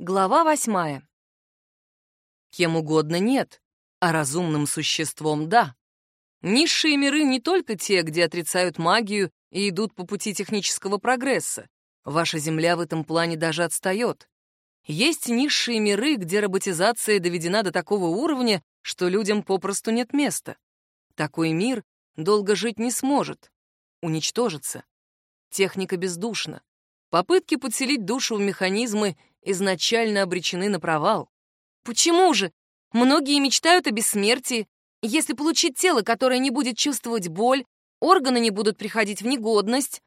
Глава восьмая. Кем угодно нет, а разумным существом — да. Низшие миры не только те, где отрицают магию и идут по пути технического прогресса. Ваша Земля в этом плане даже отстает. Есть низшие миры, где роботизация доведена до такого уровня, что людям попросту нет места. Такой мир долго жить не сможет, уничтожится. Техника бездушна. Попытки подселить душу в механизмы изначально обречены на провал. Почему же? Многие мечтают о бессмертии. Если получить тело, которое не будет чувствовать боль, органы не будут приходить в негодность.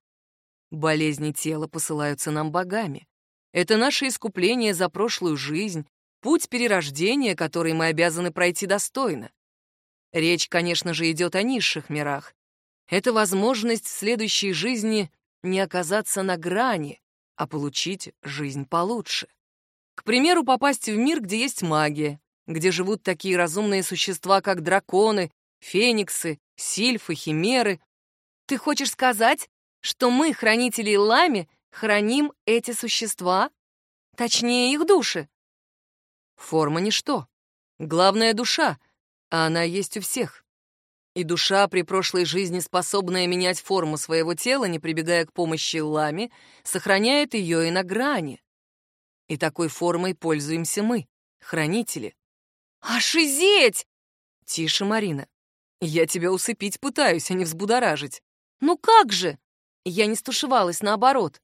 Болезни тела посылаются нам богами. Это наше искупление за прошлую жизнь, путь перерождения, который мы обязаны пройти достойно. Речь, конечно же, идет о низших мирах. Это возможность в следующей жизни не оказаться на грани, а получить жизнь получше. К примеру, попасть в мир, где есть магия, где живут такие разумные существа, как драконы, фениксы, сильфы, химеры. Ты хочешь сказать, что мы, хранители Лами, храним эти существа? Точнее, их души? Форма — ничто. Главное — душа, а она есть у всех. И душа, при прошлой жизни способная менять форму своего тела, не прибегая к помощи лами, сохраняет ее и на грани. И такой формой пользуемся мы, хранители. «Ошизеть!» «Тише, Марина. Я тебя усыпить пытаюсь, а не взбудоражить». «Ну как же?» Я не стушевалась, наоборот.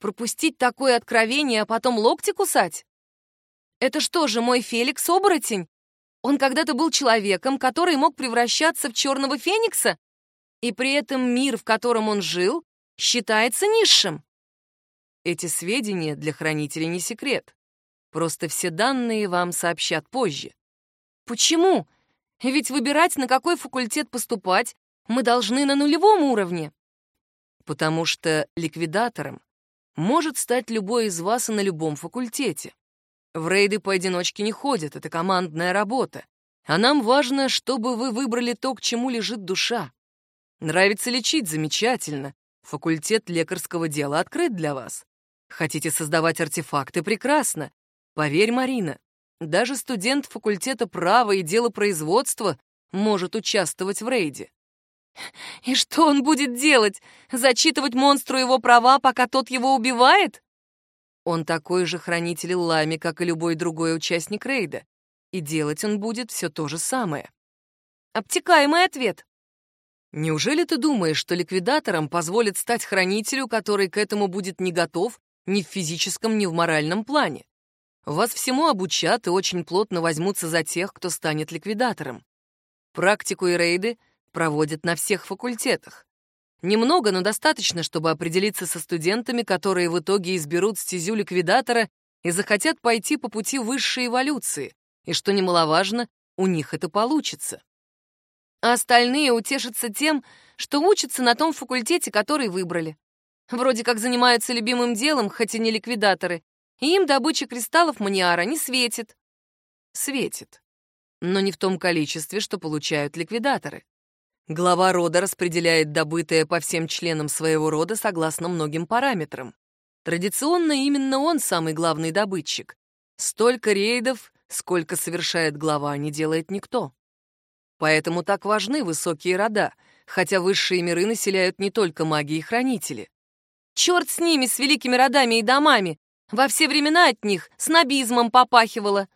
Пропустить такое откровение, а потом локти кусать? Это что же, мой Феликс оборотень? Он когда-то был человеком, который мог превращаться в черного феникса, и при этом мир, в котором он жил, считается низшим. Эти сведения для хранителей не секрет. Просто все данные вам сообщат позже. Почему? Ведь выбирать, на какой факультет поступать, мы должны на нулевом уровне. Потому что ликвидатором может стать любой из вас и на любом факультете. В рейды поодиночке не ходят, это командная работа. А нам важно, чтобы вы выбрали то, к чему лежит душа. Нравится лечить — замечательно. Факультет лекарского дела открыт для вас. Хотите создавать артефакты — прекрасно. Поверь, Марина, даже студент факультета права и делопроизводства может участвовать в рейде. И что он будет делать? Зачитывать монстру его права, пока тот его убивает? Он такой же хранитель Лами, как и любой другой участник рейда. И делать он будет все то же самое. Обтекаемый ответ. Неужели ты думаешь, что ликвидаторам позволят стать хранителю, который к этому будет не готов ни в физическом, ни в моральном плане? Вас всему обучат и очень плотно возьмутся за тех, кто станет ликвидатором. Практику и рейды проводят на всех факультетах. Немного, но достаточно, чтобы определиться со студентами, которые в итоге изберут стезю ликвидатора и захотят пойти по пути высшей эволюции. И что немаловажно, у них это получится. А остальные утешатся тем, что учатся на том факультете, который выбрали. Вроде как занимаются любимым делом, хоть и не ликвидаторы, и им добыча кристаллов маниара не светит. Светит. Но не в том количестве, что получают ликвидаторы. Глава рода распределяет добытое по всем членам своего рода согласно многим параметрам. Традиционно именно он самый главный добытчик. Столько рейдов, сколько совершает глава, не делает никто. Поэтому так важны высокие рода, хотя высшие миры населяют не только маги и хранители. Черт с ними, с великими родами и домами! Во все времена от них снобизмом попахивало.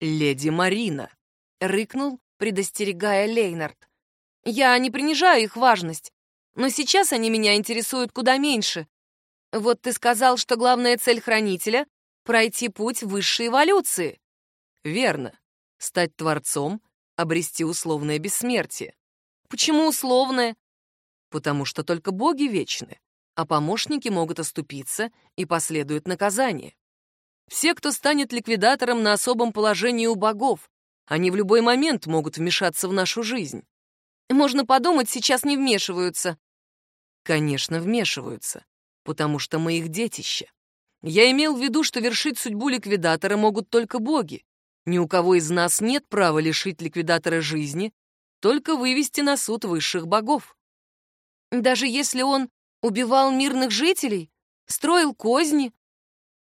«Леди Марина», — рыкнул, предостерегая Лейнард. Я не принижаю их важность, но сейчас они меня интересуют куда меньше. Вот ты сказал, что главная цель хранителя — пройти путь высшей эволюции. Верно. Стать творцом, обрести условное бессмертие. Почему условное? Потому что только боги вечны, а помощники могут оступиться и последует наказание. Все, кто станет ликвидатором на особом положении у богов, они в любой момент могут вмешаться в нашу жизнь. Можно подумать, сейчас не вмешиваются. Конечно, вмешиваются, потому что мы их детище. Я имел в виду, что вершить судьбу ликвидатора могут только боги. Ни у кого из нас нет права лишить ликвидатора жизни, только вывести на суд высших богов. Даже если он убивал мирных жителей, строил козни?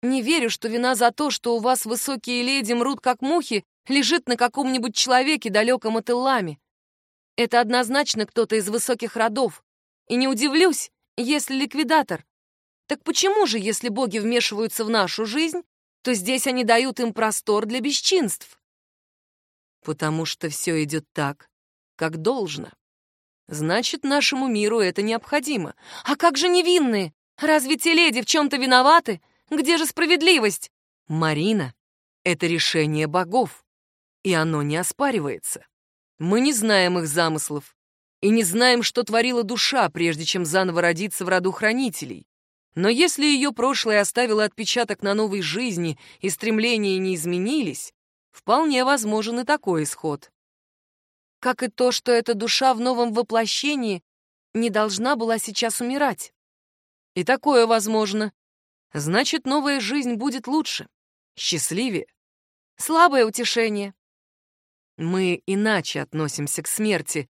Не верю, что вина за то, что у вас высокие леди мрут как мухи, лежит на каком-нибудь человеке, далеком от Иллами. Это однозначно кто-то из высоких родов. И не удивлюсь, если ликвидатор. Так почему же, если боги вмешиваются в нашу жизнь, то здесь они дают им простор для бесчинств? Потому что все идет так, как должно. Значит, нашему миру это необходимо. А как же невинные? Разве те леди в чем-то виноваты? Где же справедливость? Марина, это решение богов, и оно не оспаривается. Мы не знаем их замыслов и не знаем, что творила душа, прежде чем заново родиться в роду хранителей. Но если ее прошлое оставило отпечаток на новой жизни и стремления не изменились, вполне возможен и такой исход. Как и то, что эта душа в новом воплощении не должна была сейчас умирать. И такое возможно. Значит, новая жизнь будет лучше, счастливее. Слабое утешение. Мы иначе относимся к смерти.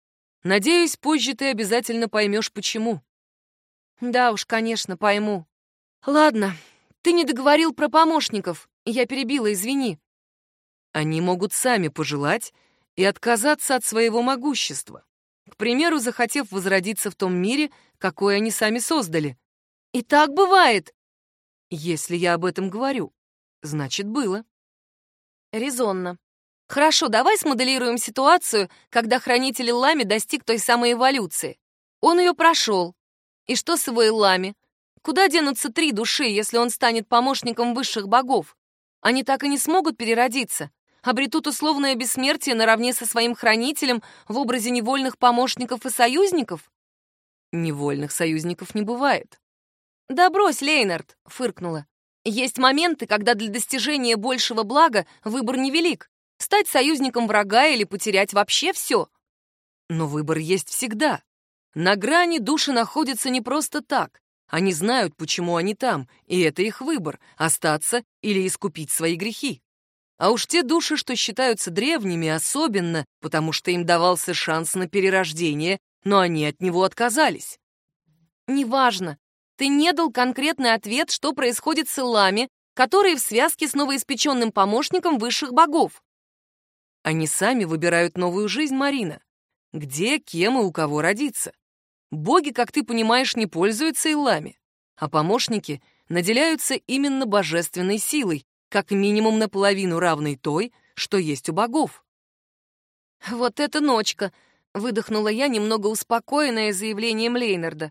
Надеюсь, позже ты обязательно поймешь, почему. Да уж, конечно, пойму. Ладно, ты не договорил про помощников. Я перебила, извини. Они могут сами пожелать и отказаться от своего могущества. К примеру, захотев возродиться в том мире, какой они сами создали. И так бывает. Если я об этом говорю, значит, было. Резонно. Хорошо, давай смоделируем ситуацию, когда хранитель Лами достиг той самой эволюции. Он ее прошел. И что с его Илами? Куда денутся три души, если он станет помощником высших богов? Они так и не смогут переродиться, обретут условное бессмертие наравне со своим хранителем в образе невольных помощников и союзников? Невольных союзников не бывает. «Да брось, Лейнард!» — фыркнула. «Есть моменты, когда для достижения большего блага выбор невелик стать союзником врага или потерять вообще все. Но выбор есть всегда. На грани души находятся не просто так. Они знают, почему они там, и это их выбор — остаться или искупить свои грехи. А уж те души, что считаются древними, особенно, потому что им давался шанс на перерождение, но они от него отказались. Неважно, ты не дал конкретный ответ, что происходит с Илами, которые в связке с новоиспеченным помощником высших богов. Они сами выбирают новую жизнь, Марина. Где, кем и у кого родиться. Боги, как ты понимаешь, не пользуются илами, а помощники наделяются именно божественной силой, как минимум наполовину равной той, что есть у богов. «Вот это ночка!» — выдохнула я, немного успокоенная заявлением Лейнарда.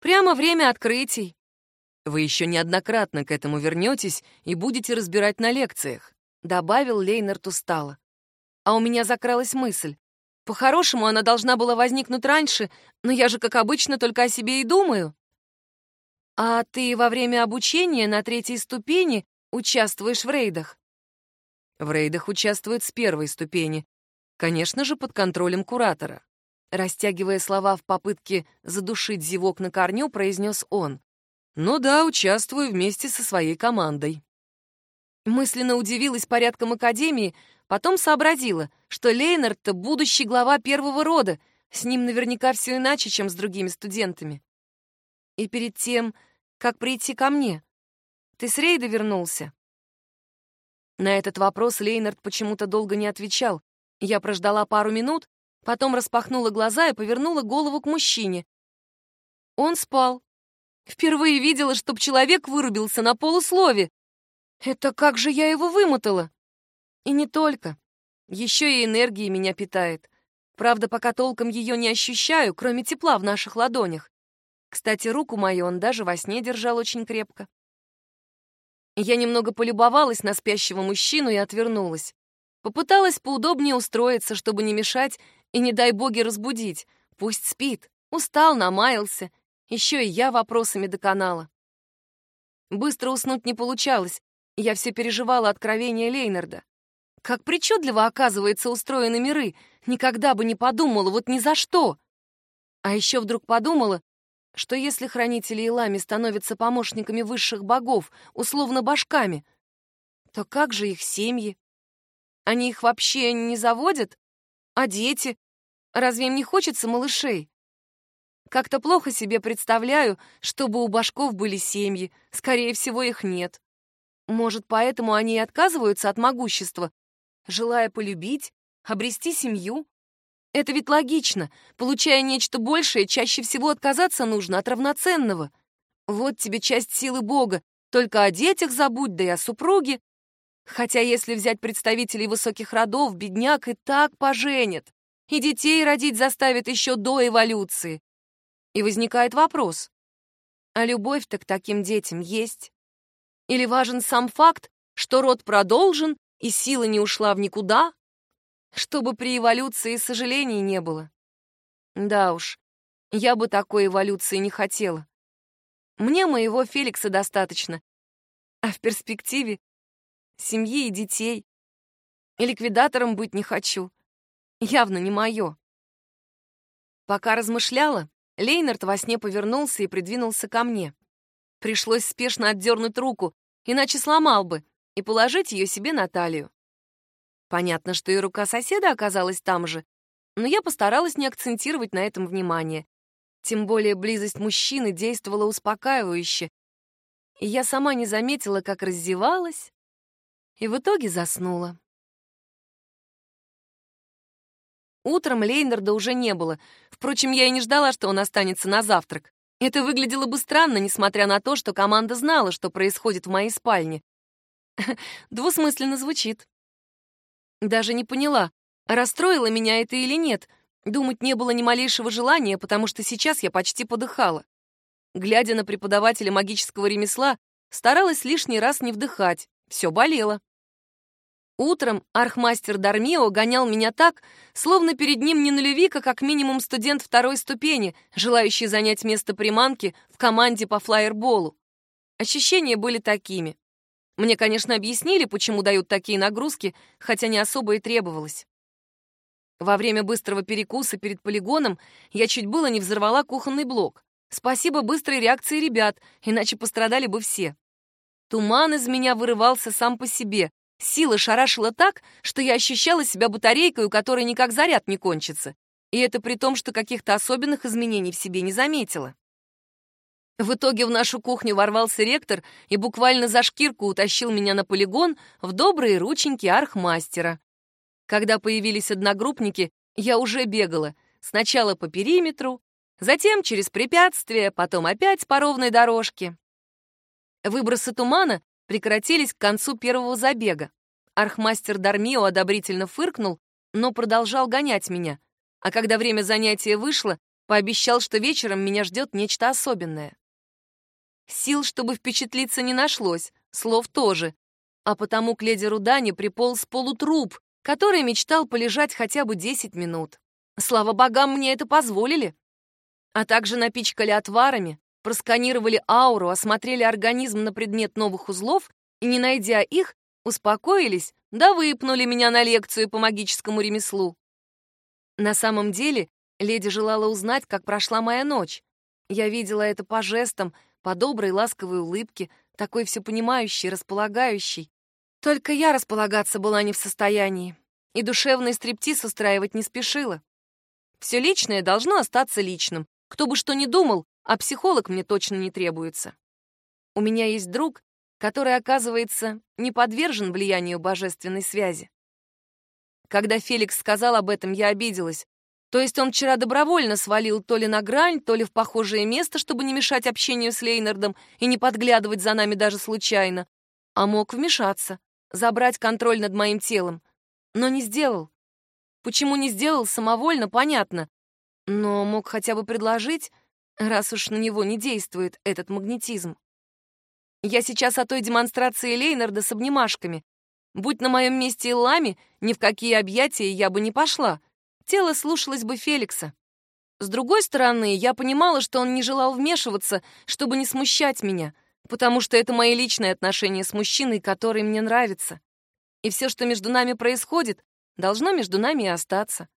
«Прямо время открытий». «Вы еще неоднократно к этому вернетесь и будете разбирать на лекциях», — добавил Лейнард устало а у меня закралась мысль. По-хорошему, она должна была возникнуть раньше, но я же, как обычно, только о себе и думаю. А ты во время обучения на третьей ступени участвуешь в рейдах? В рейдах участвуют с первой ступени. Конечно же, под контролем куратора. Растягивая слова в попытке задушить зевок на корню, произнес он. «Ну да, участвую вместе со своей командой». Мысленно удивилась порядком Академии, Потом сообразила, что Лейнард-то будущий глава первого рода, с ним наверняка все иначе, чем с другими студентами. И перед тем, как прийти ко мне, ты с рейда вернулся? На этот вопрос Лейнард почему-то долго не отвечал. Я прождала пару минут, потом распахнула глаза и повернула голову к мужчине. Он спал. Впервые видела, чтоб человек вырубился на полуслове. Это как же я его вымотала? И не только. Еще и энергией меня питает. Правда, пока толком ее не ощущаю, кроме тепла в наших ладонях. Кстати, руку мою он даже во сне держал очень крепко. Я немного полюбовалась на спящего мужчину и отвернулась. Попыталась поудобнее устроиться, чтобы не мешать и, не дай боги, разбудить. Пусть спит. Устал, намаялся. Еще и я вопросами доконала. Быстро уснуть не получалось. Я все переживала откровение Лейнарда. Как причудливо, оказывается, устроены миры. Никогда бы не подумала, вот ни за что. А еще вдруг подумала, что если хранители Илами становятся помощниками высших богов, условно башками, то как же их семьи? Они их вообще не заводят? А дети? Разве им не хочется малышей? Как-то плохо себе представляю, чтобы у башков были семьи. Скорее всего, их нет. Может, поэтому они и отказываются от могущества, желая полюбить, обрести семью? Это ведь логично. Получая нечто большее, чаще всего отказаться нужно от равноценного. Вот тебе часть силы Бога. Только о детях забудь, да и о супруге. Хотя если взять представителей высоких родов, бедняк и так поженит. И детей родить заставит еще до эволюции. И возникает вопрос. А любовь-то к таким детям есть? Или важен сам факт, что род продолжен и сила не ушла в никуда? Чтобы при эволюции сожалений не было. Да уж, я бы такой эволюции не хотела. Мне моего Феликса достаточно. А в перспективе семьи и детей. И ликвидатором быть не хочу. Явно не мое. Пока размышляла, Лейнард во сне повернулся и придвинулся ко мне. Пришлось спешно отдернуть руку, иначе сломал бы, и положить ее себе на талию. Понятно, что и рука соседа оказалась там же, но я постаралась не акцентировать на этом внимание. Тем более близость мужчины действовала успокаивающе, и я сама не заметила, как раздевалась, и в итоге заснула. Утром Лейнарда уже не было. Впрочем, я и не ждала, что он останется на завтрак. Это выглядело бы странно, несмотря на то, что команда знала, что происходит в моей спальне. Двусмысленно звучит. Даже не поняла, расстроило меня это или нет. Думать не было ни малейшего желания, потому что сейчас я почти подыхала. Глядя на преподавателя магического ремесла, старалась лишний раз не вдыхать. Все болело. Утром архмастер Дармио гонял меня так, словно перед ним не нулевик, а как минимум студент второй ступени, желающий занять место приманки в команде по флайерболу. Ощущения были такими. Мне, конечно, объяснили, почему дают такие нагрузки, хотя не особо и требовалось. Во время быстрого перекуса перед полигоном я чуть было не взорвала кухонный блок. Спасибо быстрой реакции ребят, иначе пострадали бы все. Туман из меня вырывался сам по себе, Сила шарашила так, что я ощущала себя батарейкой, у которой никак заряд не кончится. И это при том, что каких-то особенных изменений в себе не заметила. В итоге в нашу кухню ворвался ректор и буквально за шкирку утащил меня на полигон в добрые рученьки архмастера. Когда появились одногруппники, я уже бегала. Сначала по периметру, затем через препятствия, потом опять по ровной дорожке. Выбросы тумана прекратились к концу первого забега. Архмастер Дармио одобрительно фыркнул, но продолжал гонять меня. А когда время занятия вышло, пообещал, что вечером меня ждет нечто особенное. Сил, чтобы впечатлиться, не нашлось, слов тоже. А потому к леди Рудане приполз полутруп, который мечтал полежать хотя бы 10 минут. Слава богам, мне это позволили. А также напичкали отварами, просканировали ауру, осмотрели организм на предмет новых узлов и, не найдя их, успокоились, да выпнули меня на лекцию по магическому ремеслу. На самом деле, леди желала узнать, как прошла моя ночь. Я видела это по жестам, по доброй ласковой улыбке, такой всепонимающей, располагающей. Только я располагаться была не в состоянии, и душевный стриптиз устраивать не спешила. Все личное должно остаться личным. Кто бы что ни думал, а психолог мне точно не требуется. У меня есть друг, который, оказывается, не подвержен влиянию божественной связи. Когда Феликс сказал об этом, я обиделась. То есть он вчера добровольно свалил то ли на грань, то ли в похожее место, чтобы не мешать общению с Лейнардом и не подглядывать за нами даже случайно, а мог вмешаться, забрать контроль над моим телом, но не сделал. Почему не сделал, самовольно, понятно. Но мог хотя бы предложить, раз уж на него не действует этот магнетизм. Я сейчас о той демонстрации Лейнарда с обнимашками. Будь на моем месте Лами, ни в какие объятия я бы не пошла. Тело слушалось бы Феликса. С другой стороны, я понимала, что он не желал вмешиваться, чтобы не смущать меня, потому что это мои личные отношения с мужчиной, который мне нравится. И все, что между нами происходит, должно между нами и остаться.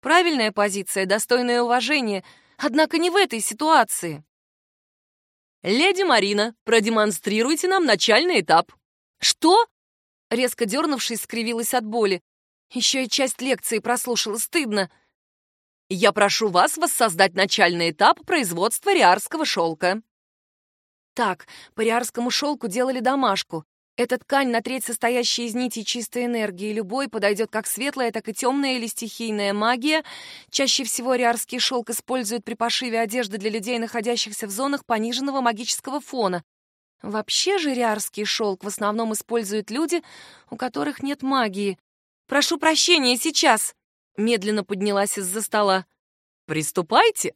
Правильная позиция, достойное уважение — Однако не в этой ситуации. «Леди Марина, продемонстрируйте нам начальный этап». «Что?» Резко дернувшись, скривилась от боли. Еще и часть лекции прослушала, стыдно. «Я прошу вас воссоздать начальный этап производства риарского шелка». Так, по риарскому шелку делали домашку. Эта ткань на треть состоящая из нитей чистой энергии. Любой подойдет как светлая, так и темная или стихийная магия. Чаще всего риарский шелк используют при пошиве одежды для людей, находящихся в зонах пониженного магического фона. Вообще же риарский шелк в основном используют люди, у которых нет магии. «Прошу прощения, сейчас!» Медленно поднялась из-за стола. «Приступайте!»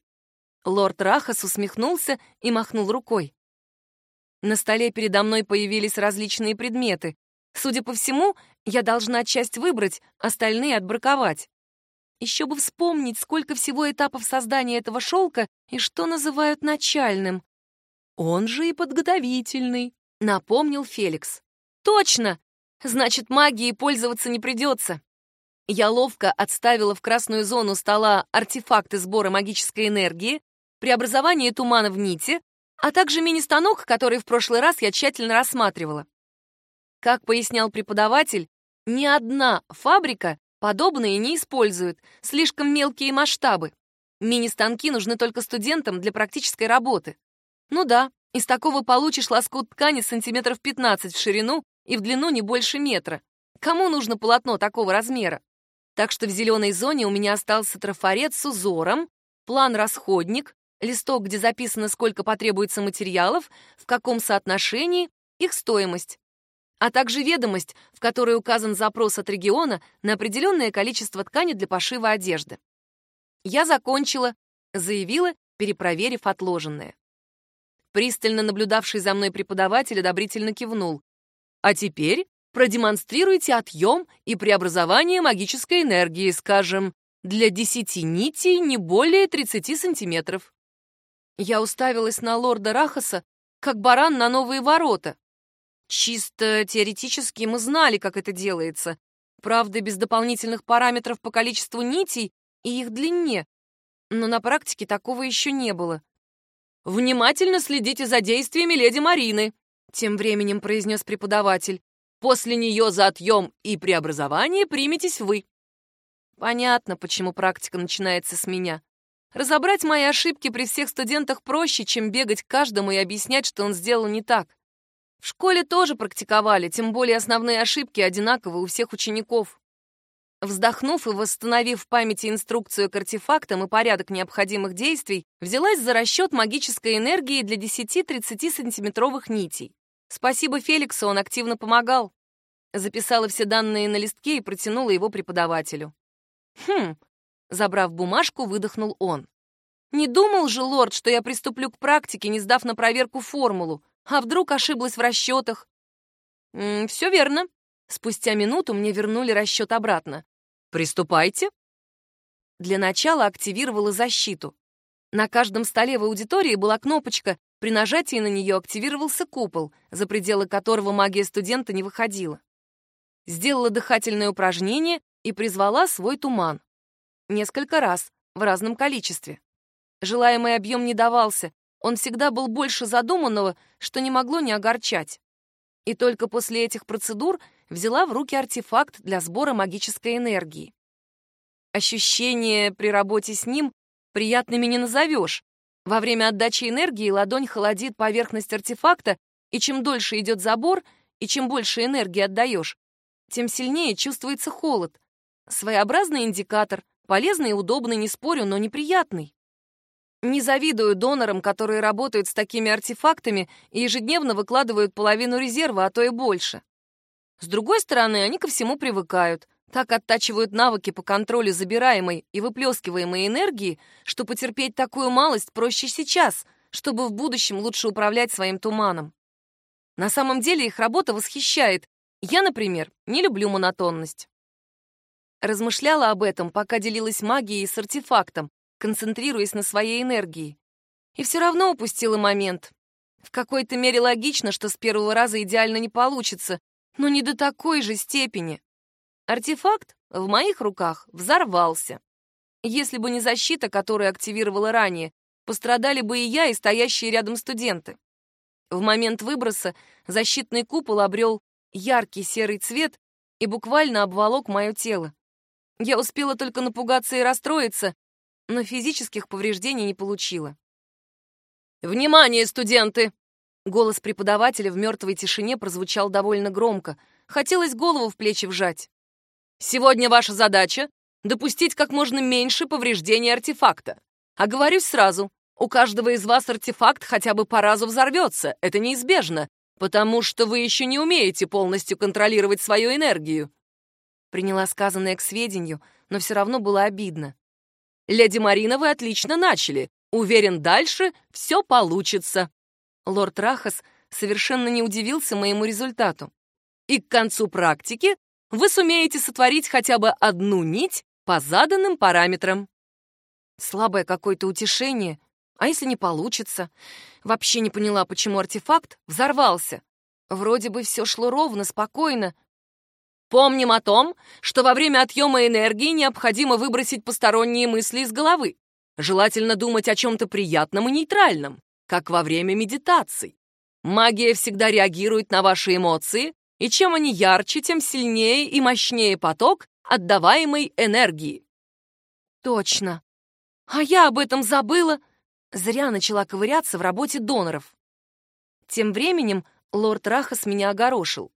Лорд Рахас усмехнулся и махнул рукой. На столе передо мной появились различные предметы. Судя по всему, я должна часть выбрать, остальные отбраковать. Еще бы вспомнить, сколько всего этапов создания этого шелка и что называют начальным. Он же и подготовительный, напомнил Феликс. Точно! Значит, магией пользоваться не придется. Я ловко отставила в красную зону стола артефакты сбора магической энергии, преобразование тумана в нити, а также мини-станок, который в прошлый раз я тщательно рассматривала. Как пояснял преподаватель, ни одна фабрика подобные не использует, слишком мелкие масштабы. Мини-станки нужны только студентам для практической работы. Ну да, из такого получишь лоскут ткани сантиметров 15 в ширину и в длину не больше метра. Кому нужно полотно такого размера? Так что в зеленой зоне у меня остался трафарет с узором, план-расходник, листок, где записано, сколько потребуется материалов, в каком соотношении, их стоимость, а также ведомость, в которой указан запрос от региона на определенное количество ткани для пошива одежды. Я закончила, заявила, перепроверив отложенное. Пристально наблюдавший за мной преподаватель одобрительно кивнул. А теперь продемонстрируйте отъем и преобразование магической энергии, скажем, для десяти нитей не более 30 сантиметров. Я уставилась на лорда Рахаса, как баран на новые ворота. Чисто теоретически мы знали, как это делается. Правда, без дополнительных параметров по количеству нитей и их длине. Но на практике такого еще не было. «Внимательно следите за действиями леди Марины», — тем временем произнес преподаватель. «После нее за отъем и преобразование приметесь вы». Понятно, почему практика начинается с меня. Разобрать мои ошибки при всех студентах проще, чем бегать к каждому и объяснять, что он сделал не так. В школе тоже практиковали, тем более основные ошибки одинаковы у всех учеников. Вздохнув и восстановив в памяти инструкцию к артефактам и порядок необходимых действий, взялась за расчет магической энергии для 10-30 сантиметровых нитей. Спасибо Феликсу, он активно помогал. Записала все данные на листке и протянула его преподавателю. Хм, Забрав бумажку, выдохнул он. Не думал же, лорд, что я приступлю к практике, не сдав на проверку формулу. А вдруг ошиблась в расчетах? М -м, все верно. Спустя минуту мне вернули расчет обратно. Приступайте. Для начала активировала защиту. На каждом столе в аудитории была кнопочка, при нажатии на нее активировался купол, за пределы которого магия студента не выходила. Сделала дыхательное упражнение и призвала свой туман. Несколько раз, в разном количестве. Желаемый объем не давался, он всегда был больше задуманного, что не могло не огорчать. И только после этих процедур взяла в руки артефакт для сбора магической энергии. Ощущения при работе с ним приятными не назовешь. Во время отдачи энергии ладонь холодит поверхность артефакта, и чем дольше идет забор, и чем больше энергии отдаешь, тем сильнее чувствуется холод. Своеобразный индикатор, Полезный и удобный, не спорю, но неприятный. Не завидую донорам, которые работают с такими артефактами и ежедневно выкладывают половину резерва, а то и больше. С другой стороны, они ко всему привыкают, так оттачивают навыки по контролю забираемой и выплескиваемой энергии, что потерпеть такую малость проще сейчас, чтобы в будущем лучше управлять своим туманом. На самом деле их работа восхищает. Я, например, не люблю монотонность. Размышляла об этом, пока делилась магией с артефактом, концентрируясь на своей энергии. И все равно упустила момент. В какой-то мере логично, что с первого раза идеально не получится, но не до такой же степени. Артефакт в моих руках взорвался. Если бы не защита, которую активировала ранее, пострадали бы и я, и стоящие рядом студенты. В момент выброса защитный купол обрел яркий серый цвет и буквально обволок мое тело. Я успела только напугаться и расстроиться, но физических повреждений не получила. «Внимание, студенты!» Голос преподавателя в мертвой тишине прозвучал довольно громко. Хотелось голову в плечи вжать. «Сегодня ваша задача — допустить как можно меньше повреждений артефакта. Оговорюсь сразу, у каждого из вас артефакт хотя бы по разу взорвется, это неизбежно, потому что вы еще не умеете полностью контролировать свою энергию». Приняла сказанное к сведению, но все равно было обидно. «Леди Марина, вы отлично начали. Уверен, дальше все получится». Лорд Рахас совершенно не удивился моему результату. «И к концу практики вы сумеете сотворить хотя бы одну нить по заданным параметрам». Слабое какое-то утешение. А если не получится? Вообще не поняла, почему артефакт взорвался. Вроде бы все шло ровно, спокойно. Помним о том, что во время отъема энергии необходимо выбросить посторонние мысли из головы. Желательно думать о чем-то приятном и нейтральном, как во время медитаций. Магия всегда реагирует на ваши эмоции, и чем они ярче, тем сильнее и мощнее поток отдаваемой энергии. Точно. А я об этом забыла. Зря начала ковыряться в работе доноров. Тем временем лорд Рахас меня огорошил.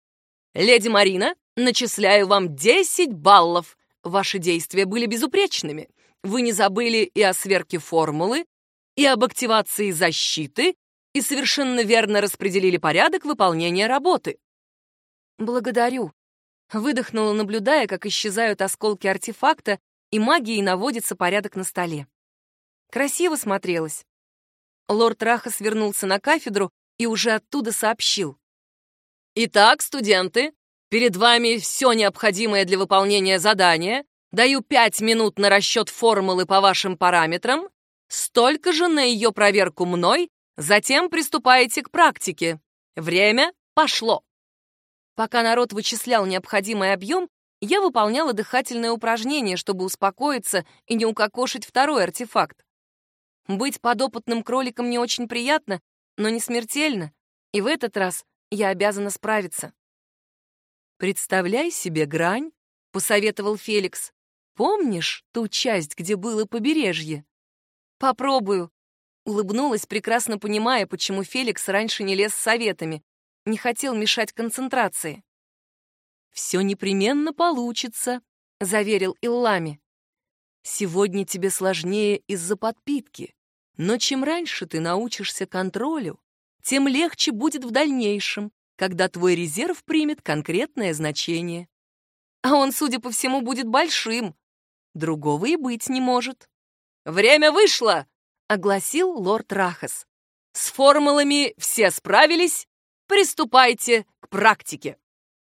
«Леди Марина, начисляю вам 10 баллов. Ваши действия были безупречными. Вы не забыли и о сверке формулы, и об активации защиты, и совершенно верно распределили порядок выполнения работы». «Благодарю», — выдохнула, наблюдая, как исчезают осколки артефакта, и магией наводится порядок на столе. Красиво смотрелось. Лорд Раха свернулся на кафедру и уже оттуда сообщил. «Итак, студенты, перед вами все необходимое для выполнения задания. Даю пять минут на расчет формулы по вашим параметрам, столько же на ее проверку мной, затем приступаете к практике. Время пошло». Пока народ вычислял необходимый объем, я выполняла дыхательное упражнение, чтобы успокоиться и не укокошить второй артефакт. Быть подопытным кроликом не очень приятно, но не смертельно, и в этот раз я обязана справиться. «Представляй себе грань», — посоветовал Феликс. «Помнишь ту часть, где было побережье?» «Попробую», — улыбнулась, прекрасно понимая, почему Феликс раньше не лез с советами, не хотел мешать концентрации. «Все непременно получится», — заверил Иллами. Сегодня тебе сложнее из-за подпитки, но чем раньше ты научишься контролю, тем легче будет в дальнейшем, когда твой резерв примет конкретное значение. А он, судя по всему, будет большим. Другого и быть не может. «Время вышло!» — огласил лорд Рахас. «С формулами все справились. Приступайте к практике!»